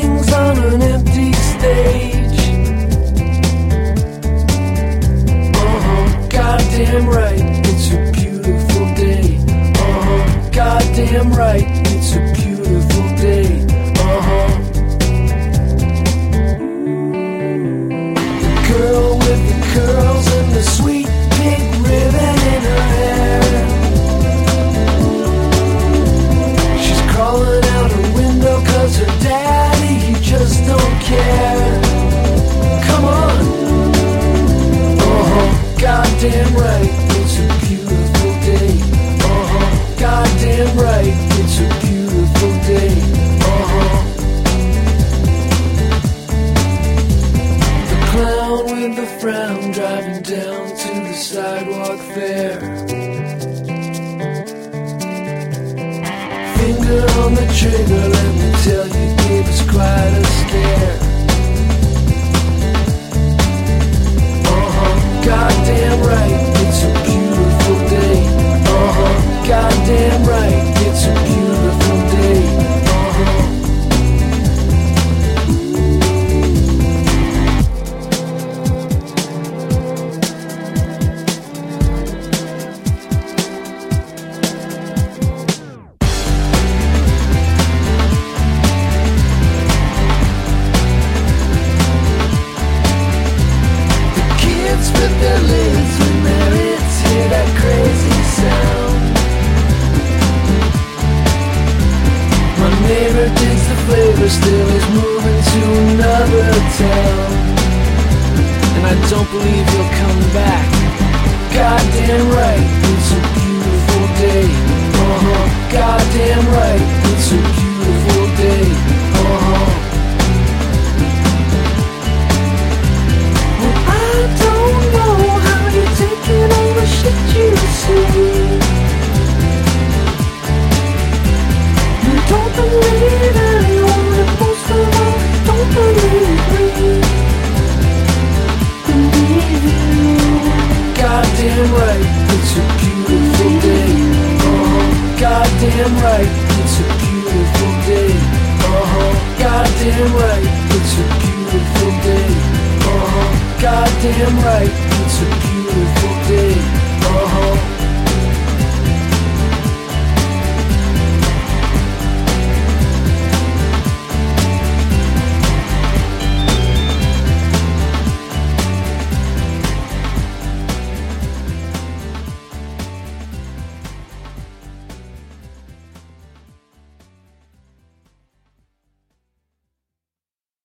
sings on an empty stage. Uh huh, goddamn right, it's a beautiful day. Uh huh, goddamn right, with the frown driving down to the sidewalk fair. Finger on the trigger, let me tell you, gave us quite a scare. Still is moving to another town. And I don't believe he'll come back. Goddamn right, it's a beautiful day. Uh huh. Goddamn right, it's a beautiful day. Uh huh. I don't know how you're taking all the shit you see. You don't believe Uh-huh. goddamn right, it's a beautiful day. Uh-huh, God damn right, it's a beautiful day. Uh-huh, God damn right, it's a beautiful day. Uh-huh.